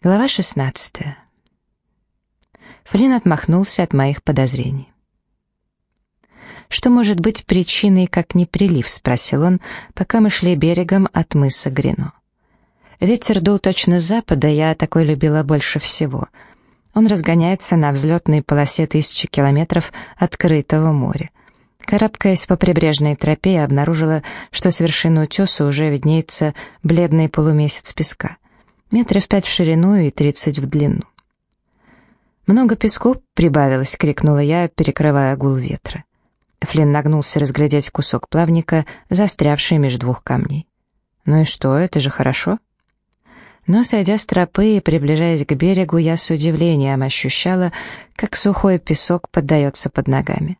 Глава 16. Флинн отмахнулся от моих подозрений. «Что может быть причиной, как не прилив?» — спросил он, пока мы шли берегом от мыса Грино. Ветер дул точно с запада, я такой любила больше всего. Он разгоняется на взлетной полосе тысячи километров открытого моря. Карабкаясь по прибрежной тропе, я обнаружила, что с вершины утеса уже виднеется бледный полумесяц песка — метров пять в ширину и тридцать в длину. «Много песку прибавилось!» — крикнула я, перекрывая гул ветра. Флинн нагнулся разглядеть кусок плавника, застрявший между двух камней. «Ну и что, это же хорошо?» Но, сойдя с тропы и приближаясь к берегу, я с удивлением ощущала, как сухой песок поддается под ногами.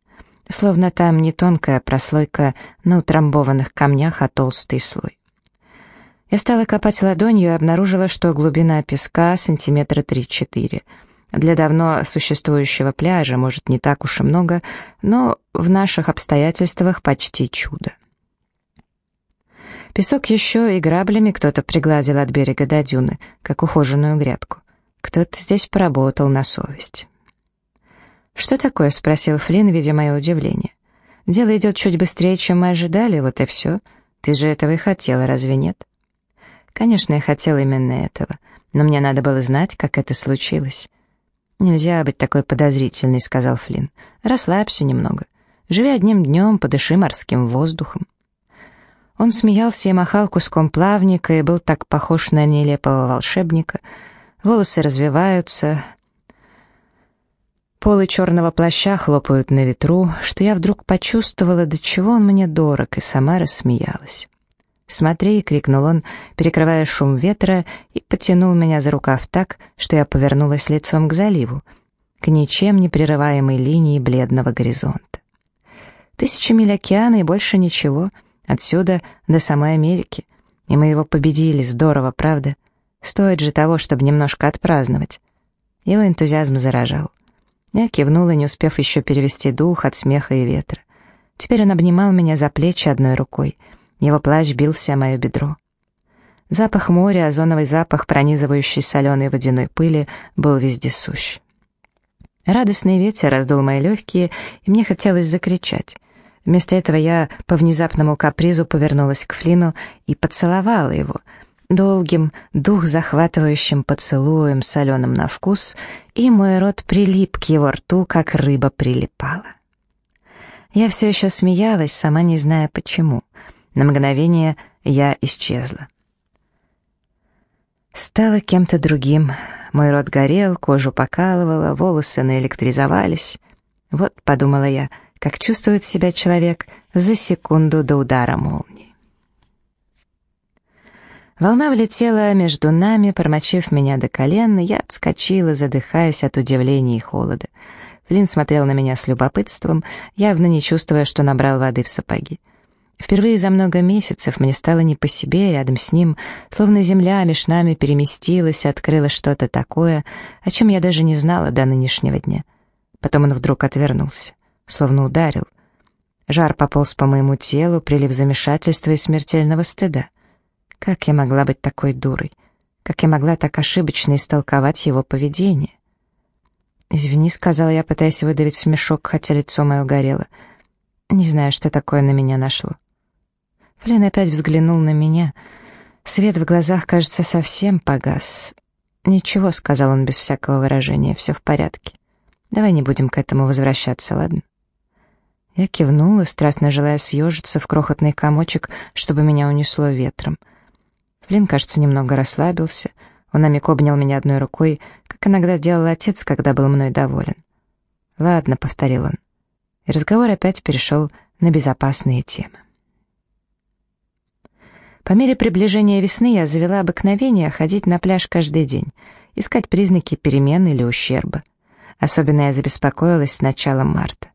Словно там не тонкая прослойка на утрамбованных камнях, а толстый слой. Я стала копать ладонью и обнаружила, что глубина песка сантиметра три-четыре. Для давно существующего пляжа, может, не так уж и много, но в наших обстоятельствах почти чудо. Песок еще и граблями кто-то пригладил от берега до дюны, как ухоженную грядку. Кто-то здесь поработал на совесть. «Что такое?» — спросил Флинн, видя мое удивление. «Дело идет чуть быстрее, чем мы ожидали, вот и все. Ты же этого и хотела, разве нет?» Конечно, я хотел именно этого, но мне надо было знать, как это случилось. «Нельзя быть такой подозрительной», — сказал Флинн. «Расслабься немного. Живи одним днем, подыши морским воздухом». Он смеялся и махал куском плавника и был так похож на нелепого волшебника. Волосы развиваются, полы черного плаща хлопают на ветру, что я вдруг почувствовала, до чего он мне дорог, и сама рассмеялась. «Смотри!» — крикнул он, перекрывая шум ветра, и потянул меня за рукав так, что я повернулась лицом к заливу, к ничем не прерываемой линии бледного горизонта. Тысячи миль океана и больше ничего, отсюда до самой Америки. И мы его победили, здорово, правда? Стоит же того, чтобы немножко отпраздновать. Его энтузиазм заражал. Я кивнула, не успев еще перевести дух от смеха и ветра. Теперь он обнимал меня за плечи одной рукой — его плащ бился о мое бедро. Запах моря, озоновый запах, пронизывающий соленой водяной пыли, был вездесущ. Радостный ветер раздул мои легкие, и мне хотелось закричать. Вместо этого я по внезапному капризу повернулась к Флину и поцеловала его, долгим, дух захватывающим поцелуем, соленым на вкус, и мой рот прилип к его рту, как рыба прилипала. Я все еще смеялась, сама не зная почему — на мгновение я исчезла. Стала кем-то другим. Мой рот горел, кожу покалывало, волосы наэлектризовались. Вот, подумала я, как чувствует себя человек за секунду до удара молнии. Волна влетела между нами, промочив меня до колен, и я отскочила, задыхаясь от удивления и холода. Флинн смотрел на меня с любопытством, явно не чувствуя, что набрал воды в сапоги. Впервые за много месяцев мне стало не по себе рядом с ним, словно земля меж нами переместилась и открыла что-то такое, о чем я даже не знала до нынешнего дня. Потом он вдруг отвернулся, словно ударил. Жар пополз по моему телу, прилив замешательства и смертельного стыда. Как я могла быть такой дурой? Как я могла так ошибочно истолковать его поведение? «Извини», — сказала я, пытаясь выдавить смешок, хотя лицо мое горело. «Не знаю, что такое на меня нашло». Флинн опять взглянул на меня. Свет в глазах, кажется, совсем погас. «Ничего», — сказал он без всякого выражения, — «все в порядке. Давай не будем к этому возвращаться, ладно?» Я кивнула, страстно желая съежиться в крохотный комочек, чтобы меня унесло ветром. Флинн, кажется, немного расслабился. Он на миг обнял меня одной рукой, как иногда делал отец, когда был мной доволен. «Ладно», — повторил он. И разговор опять перешел на безопасные темы. По мере приближения весны я завела обыкновение ходить на пляж каждый день, искать признаки перемен или ущерба. Особенно я забеспокоилась с началом марта.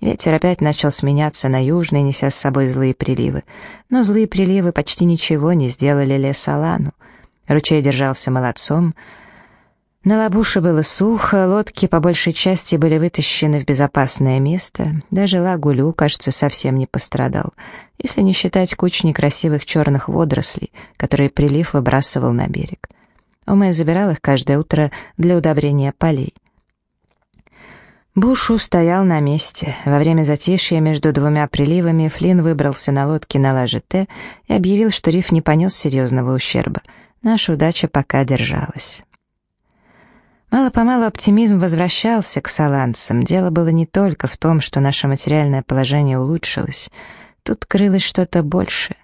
Ветер опять начал сменяться на южный, неся с собой злые приливы. Но злые приливы почти ничего не сделали Лесалану. Ручей держался молодцом, на Лабуше было сухо, лодки по большей части были вытащены в безопасное место, даже Лагулю, кажется, совсем не пострадал, если не считать куч некрасивых черных водорослей, которые прилив выбрасывал на берег. Оме забирал их каждое утро для удобрения полей. Бушу стоял на месте. Во время затишья между двумя приливами Флинн выбрался на лодке на лаже Т и объявил, что риф не понес серьезного ущерба. Наша удача пока держалась. Мало-помалу оптимизм возвращался к саланцам. Дело было не только в том, что наше материальное положение улучшилось. Тут крылось что-то большее.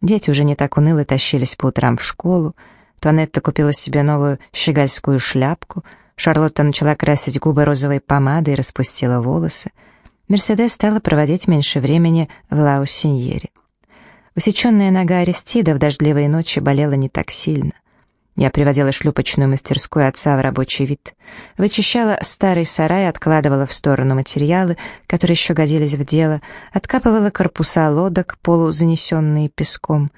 Дети уже не так уныло тащились по утрам в школу. Туанетта купила себе новую щегольскую шляпку — Шарлотта начала красить губы розовой помадой и распустила волосы. Мерседес стала проводить меньше времени в Лаусиньере. Усеченная нога Аристида в дождливые ночи болела не так сильно. Я приводила шлюпочную мастерскую отца в рабочий вид, вычищала старый сарай, откладывала в сторону материалы, которые еще годились в дело, откапывала корпуса лодок, полузанесенные песком,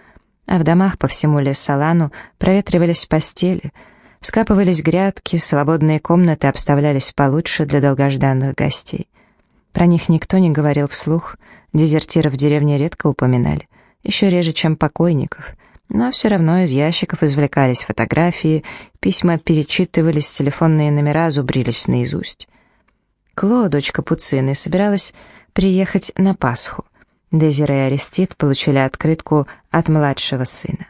а в домах по всему Лес-Салану проветривались постели — Скапывались грядки, свободные комнаты обставлялись получше для долгожданных гостей. Про них никто не говорил вслух, дезертиров в деревне редко упоминали, еще реже, чем покойников, но все равно из ящиков извлекались фотографии, письма перечитывались, телефонные номера зубрились наизусть. Кло, дочка Пуцины, собиралась приехать на Пасху. Дезире и Арестит получили открытку от младшего сына.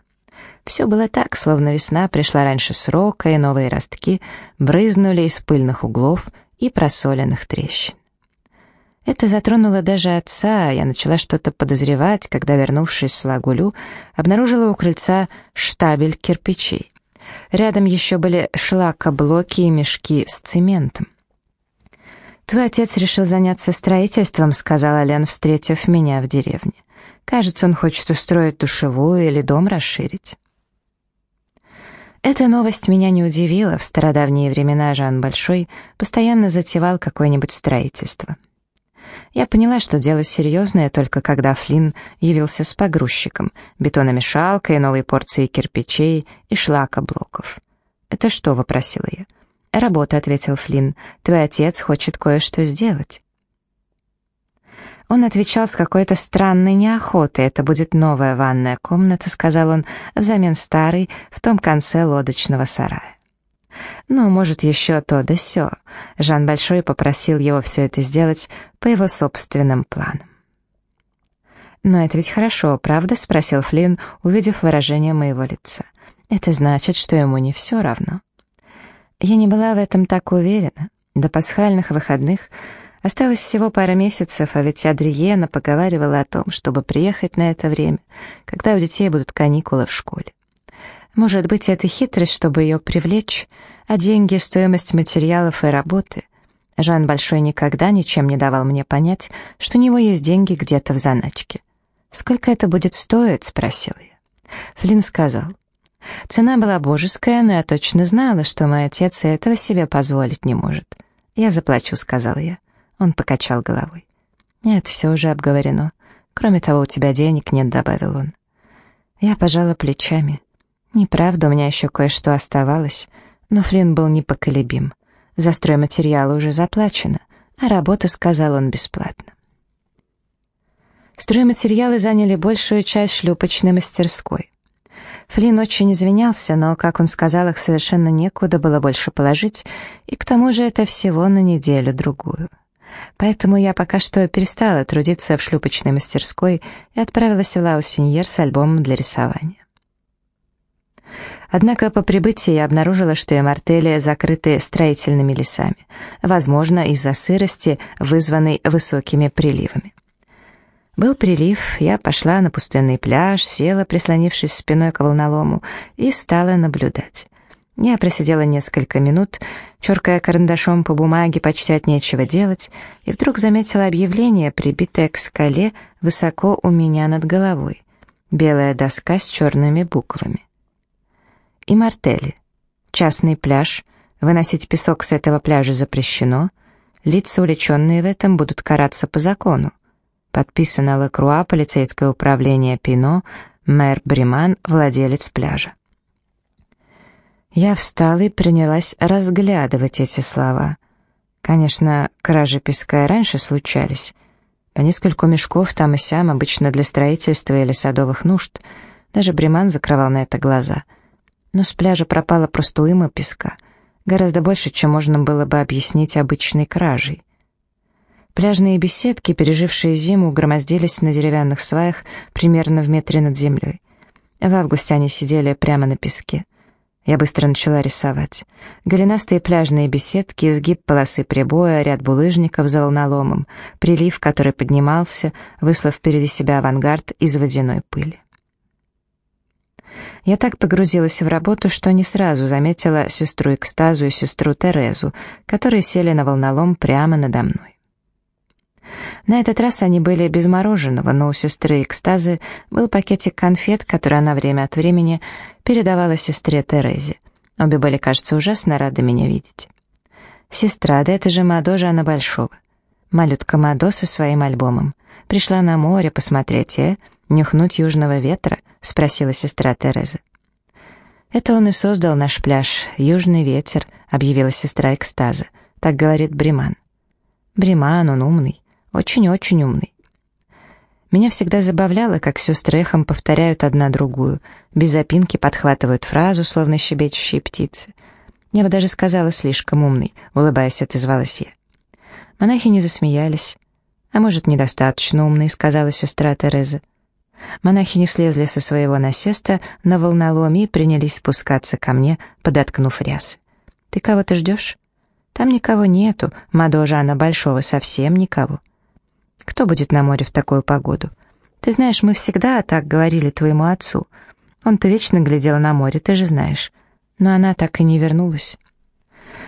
Все было так, словно весна пришла раньше срока, и новые ростки брызнули из пыльных углов и просоленных трещин. Это затронуло даже отца, я начала что-то подозревать, когда, вернувшись с Лагулю, обнаружила у крыльца штабель кирпичей. Рядом еще были шлакоблоки и мешки с цементом. «Твой отец решил заняться строительством», — сказала Лен, встретив меня в деревне. «Кажется, он хочет устроить душевую или дом расширить». Эта новость меня не удивила. В стародавние времена Жан Большой постоянно затевал какое-нибудь строительство. Я поняла, что дело серьезное, только когда Флинн явился с погрузчиком, бетономешалкой, новой порцией кирпичей и шлакоблоков. «Это что?» — вопросила я. «Работа», — ответил Флинн. «Твой отец хочет кое-что сделать». Он отвечал с какой-то странной неохотой. «Это будет новая ванная комната», — сказал он, взамен старой, в том конце лодочного сарая. «Ну, может, еще то да сё». Жан Большой попросил его все это сделать по его собственным планам. «Но это ведь хорошо, правда?» — спросил Флинн, увидев выражение моего лица. «Это значит, что ему не все равно». Я не была в этом так уверена. До пасхальных выходных Осталось всего пара месяцев, а ведь Адриена поговаривала о том, чтобы приехать на это время, когда у детей будут каникулы в школе. Может быть, это хитрость, чтобы ее привлечь, а деньги — стоимость материалов и работы. Жан Большой никогда ничем не давал мне понять, что у него есть деньги где-то в заначке. «Сколько это будет стоить?» — спросил я. Флинн сказал. Цена была божеская, но я точно знала, что мой отец этого себе позволить не может. «Я заплачу», — сказал я. Он покачал головой. «Нет, все уже обговорено. Кроме того, у тебя денег нет», — добавил он. Я пожала плечами. Неправда, у меня еще кое-что оставалось, но Флинн был непоколебим. За стройматериалы уже заплачено, а работа, сказал он, бесплатно. Стройматериалы заняли большую часть шлюпочной мастерской. Флинн очень извинялся, но, как он сказал, их совершенно некуда было больше положить, и к тому же это всего на неделю-другую. Поэтому я пока что перестала трудиться в шлюпочной мастерской и отправилась в Лаусиньер с альбомом для рисования. Однако по прибытии я обнаружила, что Эмартели закрыты строительными лесами, возможно, из-за сырости, вызванной высокими приливами. Был прилив, я пошла на пустынный пляж, села, прислонившись спиной к волнолому, и стала наблюдать. Я просидела несколько минут, черкая карандашом по бумаге почти от нечего делать, и вдруг заметила объявление, прибитое к скале высоко у меня над головой. Белая доска с черными буквами. И мартели. Частный пляж. Выносить песок с этого пляжа запрещено. Лица, увлеченные в этом, будут караться по закону. Подписано Лекруа, полицейское управление Пино, мэр Бриман, владелец пляжа. Я встала и принялась разглядывать эти слова. Конечно, кражи песка и раньше случались. По нескольку мешков там и сям, обычно для строительства или садовых нужд. Даже Бреман закрывал на это глаза. Но с пляжа пропала просто уйма песка. Гораздо больше, чем можно было бы объяснить обычной кражей. Пляжные беседки, пережившие зиму, громоздились на деревянных сваях примерно в метре над землей. В августе они сидели прямо на песке. Я быстро начала рисовать. Голенастые пляжные беседки, изгиб полосы прибоя, ряд булыжников за волноломом, прилив, который поднимался, выслав впереди себя авангард из водяной пыли. Я так погрузилась в работу, что не сразу заметила сестру Экстазу и сестру Терезу, которые сели на волнолом прямо надо мной. На этот раз они были без мороженого, но у сестры Экстазы был пакетик конфет, который она время от времени передавала сестре Терезе. Обе были, кажется, ужасно рады меня видеть. «Сестра, да это же Мадо Жанна Большого». Малютка Мадо со своим альбомом. Пришла на море посмотреть, э? Нюхнуть южного ветра? Спросила сестра Тереза. Это он и создал наш пляж, южный ветер, объявила сестра Экстаза. Так говорит Бриман. Бриман, он умный. Очень-очень умный. Меня всегда забавляло, как сестры эхом повторяют одна другую, без запинки подхватывают фразу, словно щебечущие птицы. Я бы даже сказала «слишком умный», улыбаясь, отозвалась я. Монахи не засмеялись. «А может, недостаточно умный», — сказала сестра Тереза. Монахи не слезли со своего насеста на волноломе и принялись спускаться ко мне, подоткнув рясы. «Ты кого-то ждешь?» «Там никого нету, Мадо Жанна Большого совсем никого». Кто будет на море в такую погоду? Ты знаешь, мы всегда так говорили твоему отцу. Он-то вечно глядел на море, ты же знаешь. Но она так и не вернулась.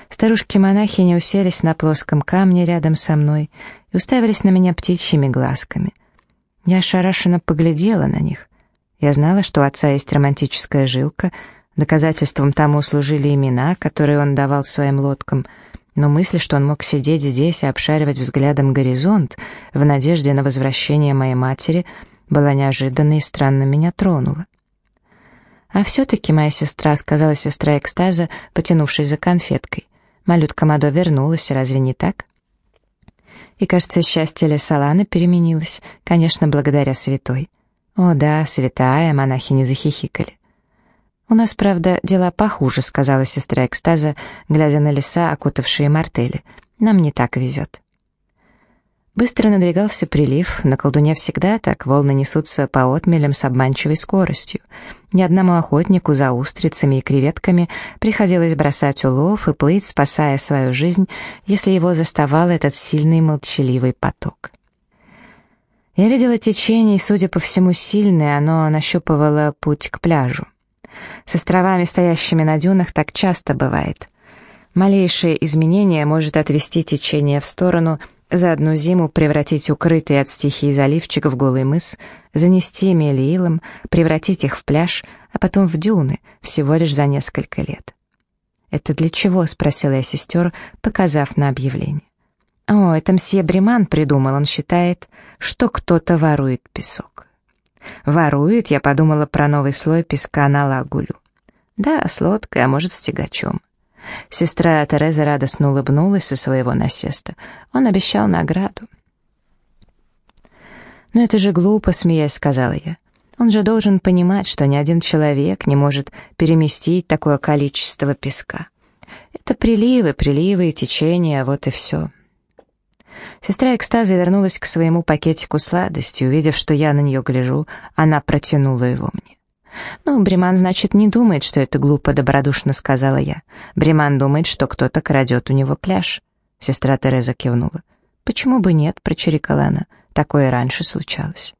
Старушки-монахи не уселись на плоском камне рядом со мной и уставились на меня птичьими глазками. Я ошарашенно поглядела на них. Я знала, что у отца есть романтическая жилка, доказательством тому служили имена, которые он давал своим лодкам — но мысль, что он мог сидеть здесь и обшаривать взглядом горизонт в надежде на возвращение моей матери, была неожиданной и странно меня тронула. «А все-таки моя сестра», — сказала сестра экстаза, потянувшись за конфеткой. «Малютка Мадо вернулась, разве не так?» И, кажется, счастье Лесалана переменилось, конечно, благодаря святой. «О да, святая», — монахи не захихикали. «У нас, правда, дела похуже», — сказала сестра экстаза, глядя на леса, окутавшие мартели. «Нам не так везет». Быстро надвигался прилив, на колдуне всегда так, волны несутся по отмелям с обманчивой скоростью. Ни одному охотнику за устрицами и креветками приходилось бросать улов и плыть, спасая свою жизнь, если его заставал этот сильный молчаливый поток. Я видела течение, и, судя по всему, сильное, оно нащупывало путь к пляжу. С островами, стоящими на дюнах, так часто бывает. Малейшее изменение может отвести течение в сторону, за одну зиму превратить укрытый от стихий заливчик в голый мыс, занести мелиилом, превратить их в пляж, а потом в дюны, всего лишь за несколько лет. «Это для чего?» — спросила я сестер, показав на объявление. «О, это мсье Бреман придумал, он считает, что кто-то ворует песок». Ворует, я подумала про новый слой песка на лагулю. Да, с лодкой, а может, с тягачом. Сестра Тереза радостно улыбнулась со своего насеста. Он обещал награду. «Но это же глупо», — смеясь сказала я. «Он же должен понимать, что ни один человек не может переместить такое количество песка. Это приливы, приливы и течения, вот и все». Сестра экстаза вернулась к своему пакетику сладости. Увидев, что я на нее гляжу, она протянула его мне. «Ну, Бреман, значит, не думает, что это глупо», — добродушно сказала я. «Бреман думает, что кто-то крадет у него пляж». Сестра Тереза кивнула. «Почему бы нет?» — прочирикала она. «Такое раньше случалось».